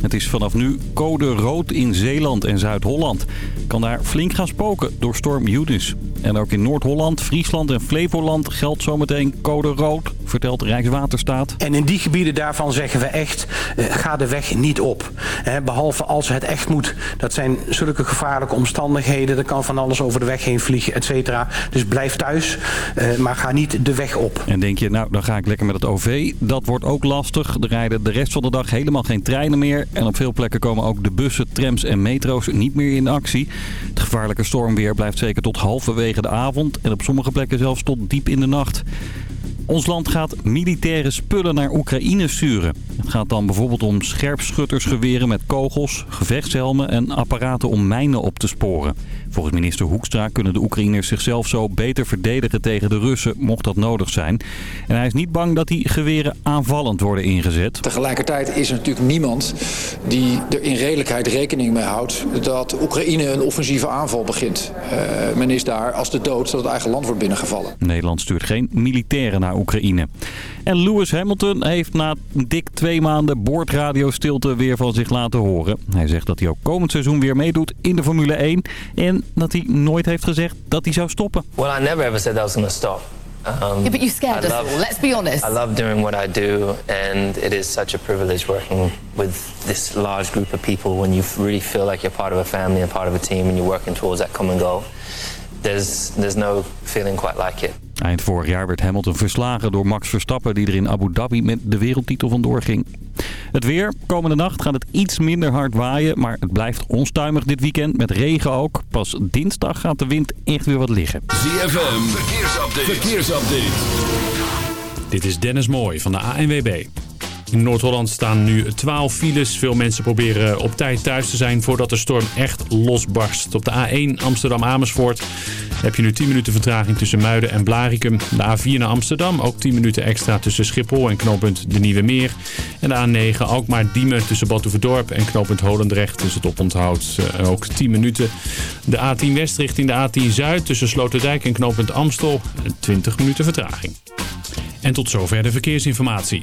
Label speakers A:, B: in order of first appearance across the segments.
A: Het is vanaf nu code rood in Zeeland en Zuid-Holland. Kan daar flink gaan spoken door storm Eunice. En ook in Noord-Holland, Friesland en Flevoland geldt zometeen code rood, vertelt Rijkswaterstaat.
B: En in die gebieden daarvan zeggen we echt, eh, ga de weg niet op. Behalve als het echt moet. Dat zijn zulke gevaarlijke omstandigheden. Er kan van alles over de weg heen vliegen, et cetera. Dus blijf thuis, eh, maar ga niet de weg op.
A: En denk je, nou dan ga ik lekker met het OV. Dat wordt ook lastig. Er rijden de rest van de dag helemaal geen treinen meer. En op veel plekken komen ook de bussen, trams en metro's niet meer in actie. Het gevaarlijke stormweer blijft zeker tot halverwege de avond. En op sommige plekken zelfs tot diep in de nacht. Ons land gaat militaire spullen naar Oekraïne sturen. Het gaat dan bijvoorbeeld om scherpschuttersgeweren met kogels, gevechtshelmen en apparaten om mijnen op te sporen. Volgens minister Hoekstra kunnen de Oekraïners zichzelf zo beter verdedigen tegen de Russen, mocht dat nodig zijn. En hij is niet bang dat die geweren aanvallend worden ingezet.
C: Tegelijkertijd is er natuurlijk niemand die er in redelijkheid rekening mee houdt dat Oekraïne een offensieve aanval begint. Uh, men is daar als de dood dat het eigen land wordt binnengevallen.
A: Nederland stuurt geen militairen naar Oekraïne. En Lewis Hamilton heeft na dik twee maanden boordradiostilte weer van zich laten horen. Hij zegt dat hij ook komend seizoen weer meedoet in de Formule 1. En dat hij nooit heeft gezegd dat hij zou stoppen.
D: Well, I never ever said that I was going to stop.
E: Um, yeah, but you scared us all. Let's be honest.
D: I love doing what I do, and it is such a privilege working with this large group of people when you really feel like you're part of a family and part of a team, and you're working towards that common goal. There's there's no feeling quite like it.
A: Eind vorig jaar werd Hamilton verslagen door Max Verstappen... die er in Abu Dhabi met de wereldtitel vandoor ging. Het weer. Komende nacht gaat het iets minder hard waaien... maar het blijft onstuimig dit weekend, met regen ook. Pas dinsdag gaat de wind echt weer wat liggen.
F: ZFM, verkeersupdate. verkeersupdate.
G: Dit is Dennis Mooij van de ANWB. In Noord-Holland staan nu 12 files. Veel mensen proberen op tijd thuis te zijn voordat de storm echt losbarst. Op de A1 Amsterdam-Amersfoort heb je nu 10 minuten vertraging tussen Muiden en Blarikum. De A4 naar Amsterdam, ook 10 minuten extra tussen Schiphol en knooppunt De Nieuwe Meer. En de A9 ook maar Diemen tussen Badhoevedorp en knooppunt Holendrecht. Dus het oponthoud uh, ook 10 minuten. De A10 West richting de A10 Zuid tussen Sloterdijk en knooppunt Amstel. 20 minuten vertraging. En tot zover de verkeersinformatie.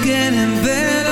H: Getting better?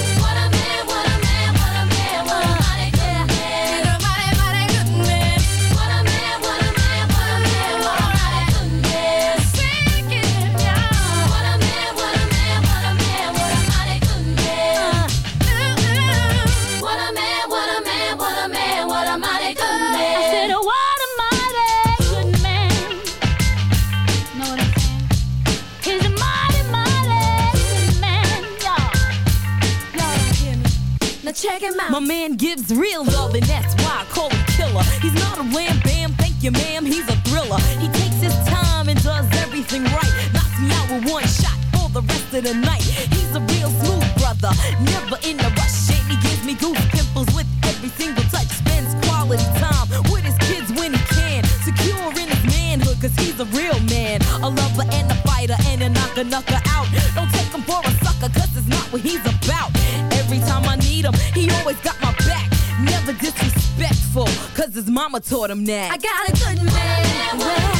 I: Real mama taught him that.
J: I got a good man.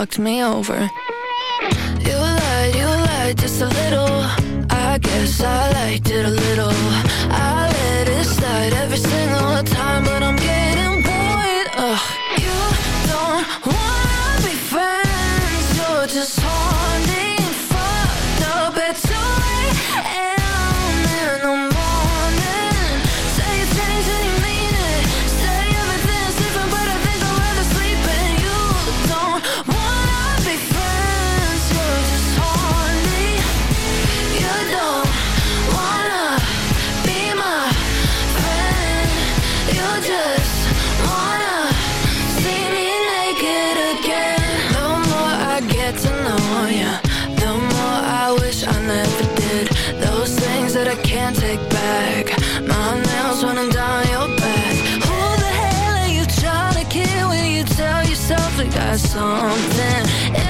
K: Fucked me over. Something?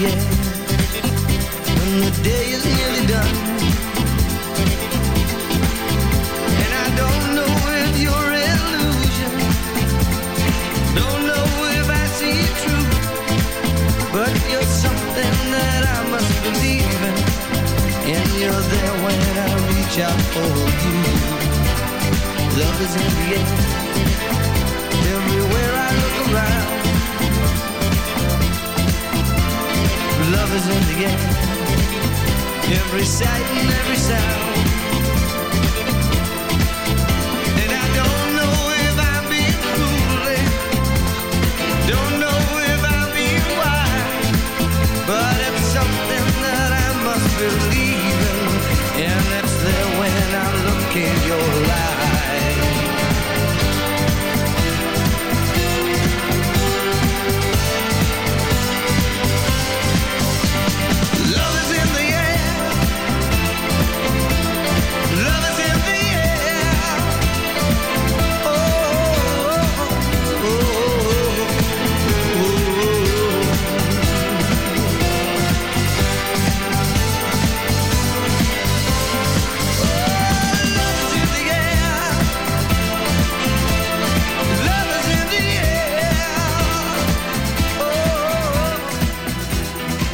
H: Air. When the day is nearly done. And I don't know if you're illusion. Don't know if I see it true. But you're something that I must believe in. And you're there when I reach out for you. Love is in the air. Everywhere I look around. In the air. Every sight and every sound. And I don't know if I'm foolish. Don't know if I'm wise. But it's something that I must believe in. And there when I look in your eyes.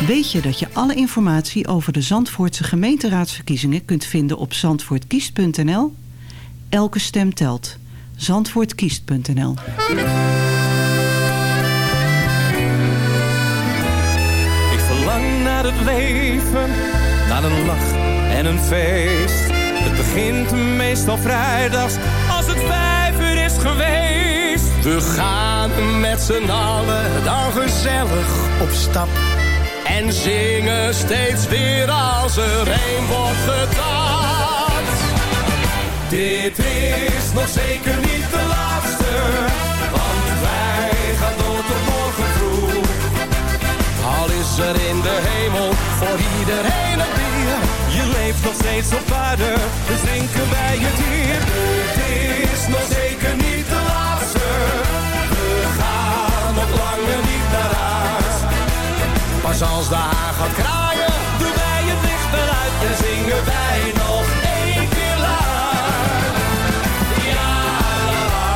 L: Weet je dat je alle informatie over de Zandvoortse gemeenteraadsverkiezingen kunt vinden op zandvoortkiest.nl? Elke stem telt. Zandvoortkiest.nl
M: Ik verlang naar het leven, naar een lach en een feest. Het begint meestal vrijdags als het vijf uur is geweest. We gaan met z'n allen dan gezellig op stap. En zingen steeds weer als er een wordt getapt. Dit is nog zeker niet de laatste, want wij gaan door tot morgen vroeg. Al is er in de hemel voor iedereen een bier. Je leeft nog steeds op aarde, dus drinken wij het hier. Het is nog zeker niet de laatste. We gaan nog langer niet naar. Pas als de haan gaat kraaien, doen wij het licht eruit en zingen wij nog één keer luid. Ja, la, la.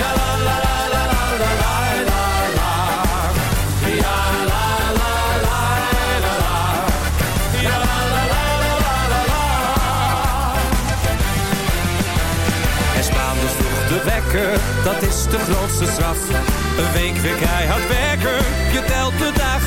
M: La, la, la, la, la, la, la, la, la. Ja, la, la, la, la, la. Ja, la, la, la, la, la, la, la. En dus vroeg de wekker, dat is de grootste straf. Een week weer keihard werken, je telt de dagen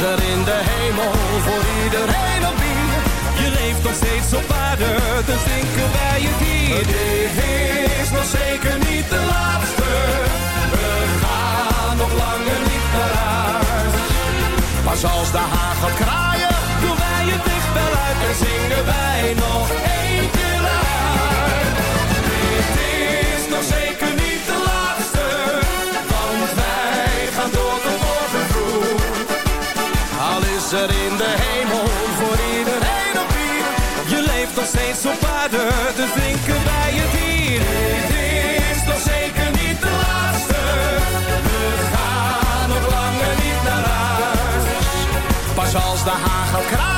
M: is in de hemel voor iedereen op wie je leeft nog steeds op aarde, dus denken wij je hier. dit is nog zeker niet de laatste verder te drinken bij het hier. Dit is toch zeker niet de laatste. We gaan nog langer niet naar huis. Pas als de
N: hagel kraakt.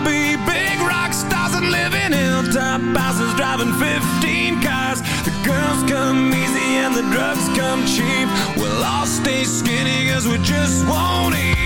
O: be big rock stars and live in hilltop houses driving 15 cars. The girls come easy and the drugs come cheap. We'll all stay skinny cause we just won't eat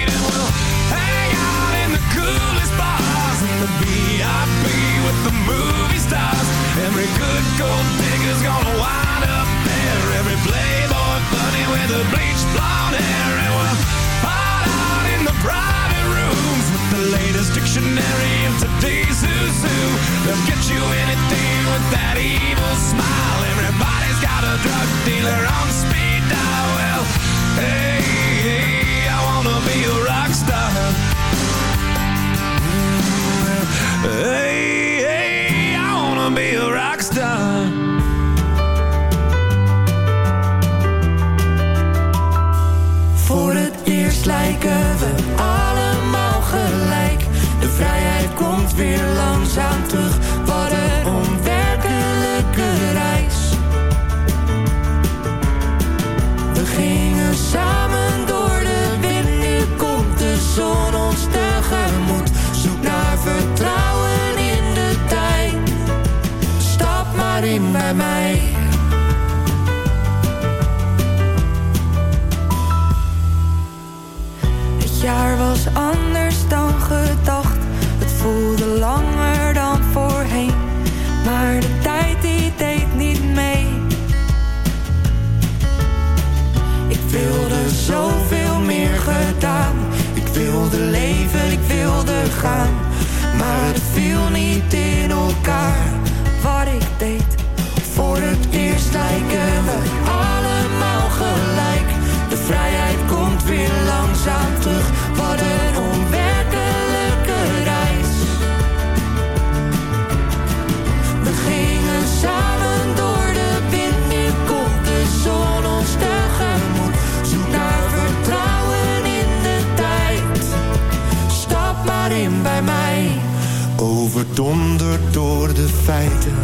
H: Donderd door de
P: feiten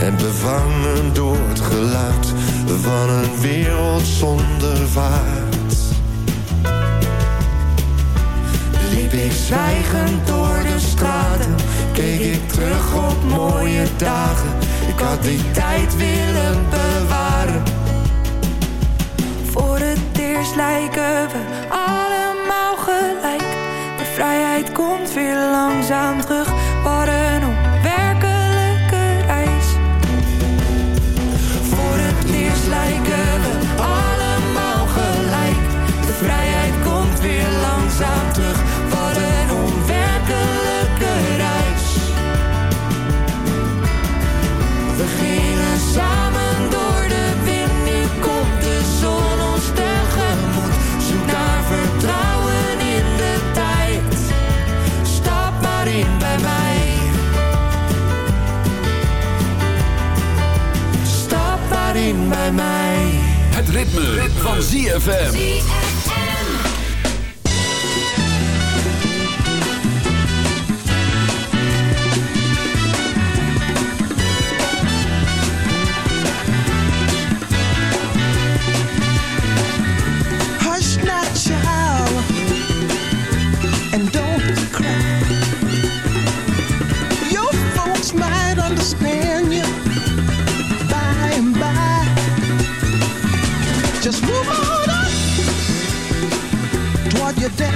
P: en bevangen door het geluid van een wereld zonder vaart.
H: Liep ik zwijgend door de straten,
P: keek ik terug op mooie dagen. Ik had die tijd willen bewaren.
Q: Voor het eerst lijken we allemaal Vrijheid komt weer langzaam terug.
F: ritme, van ZFM.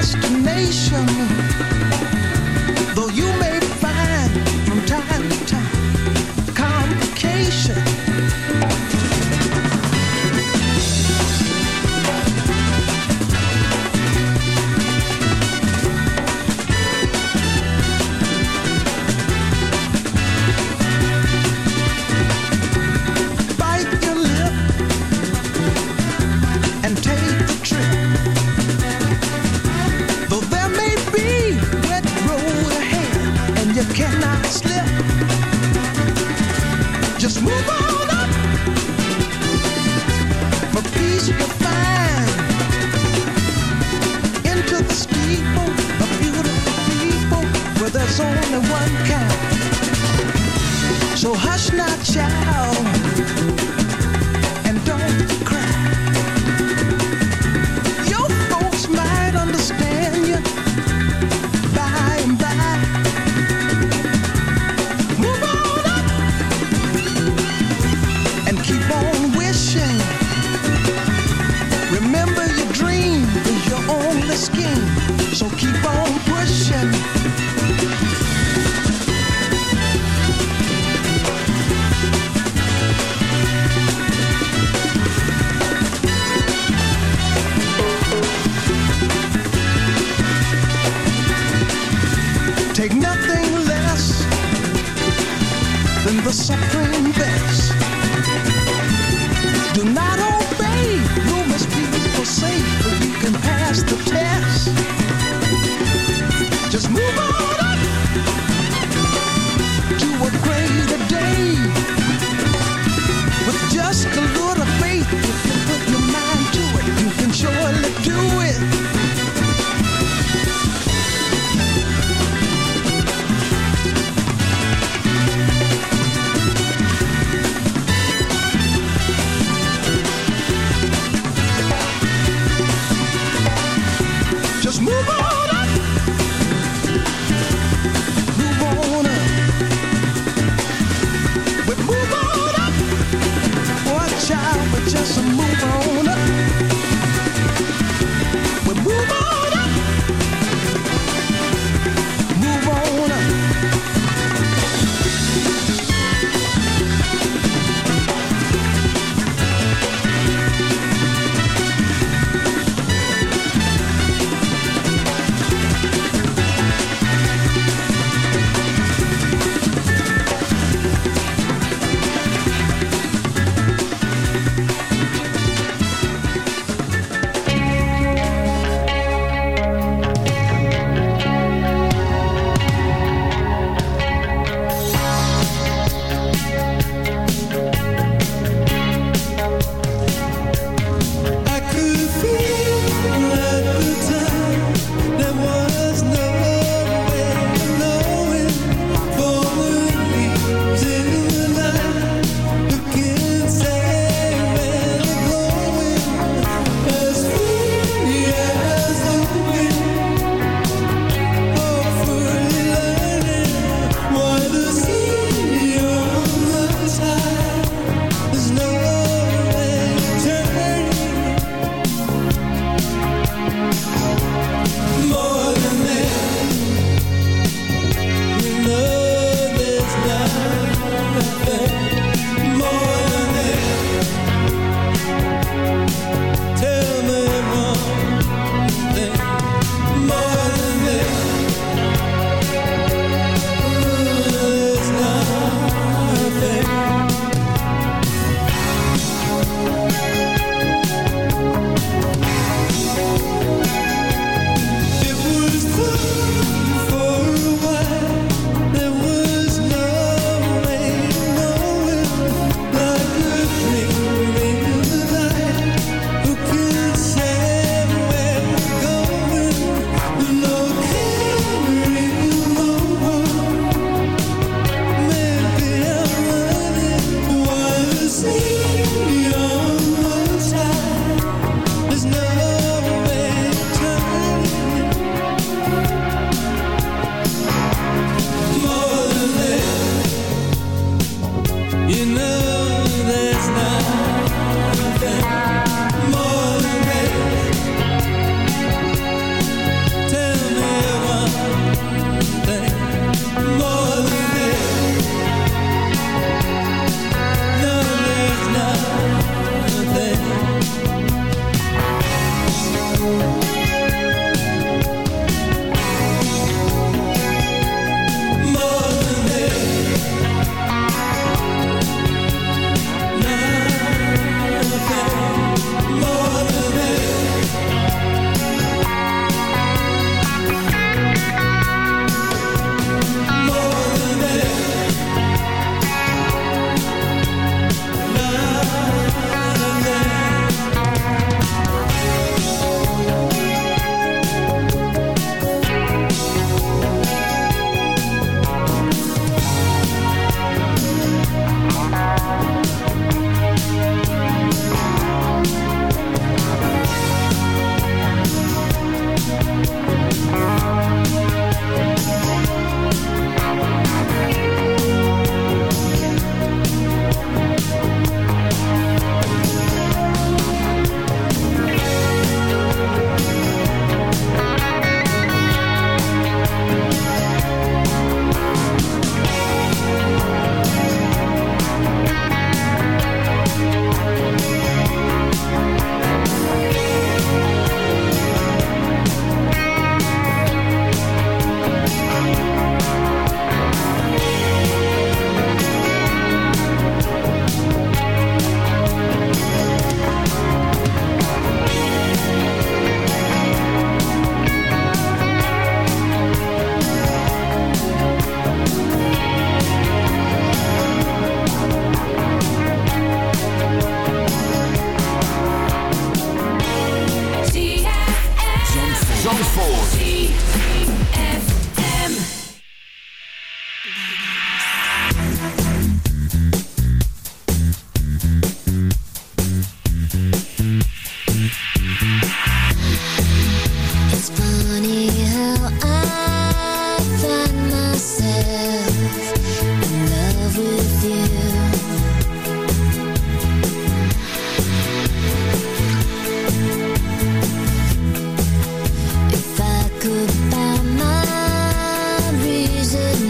R: destination.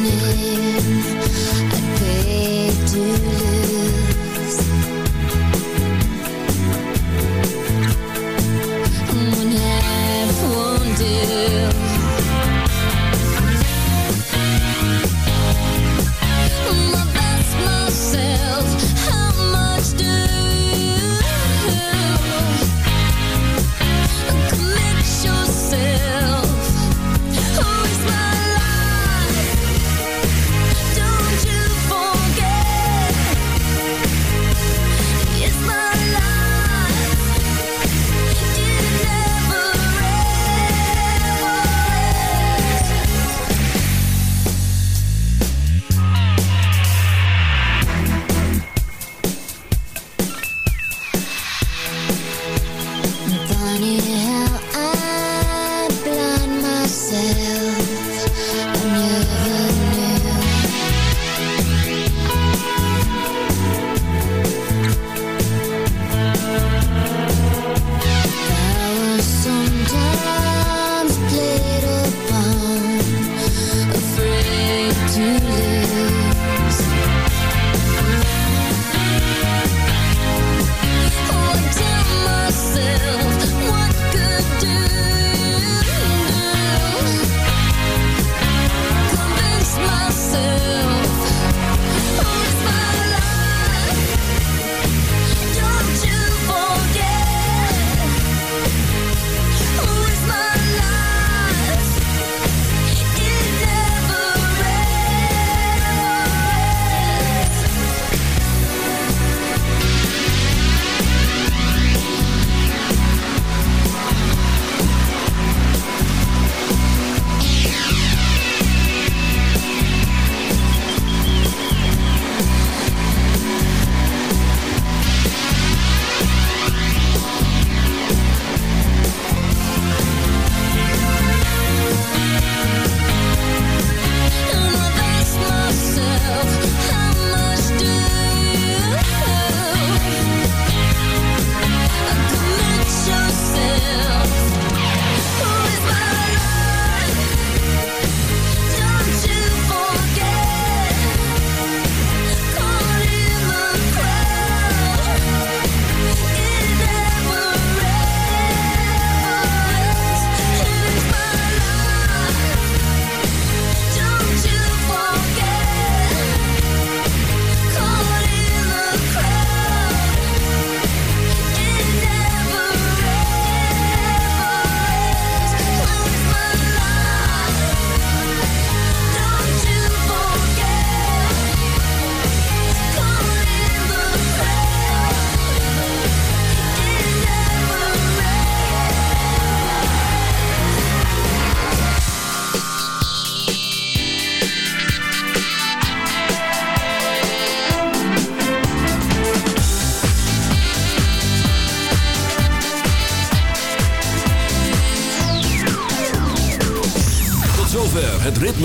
R: You.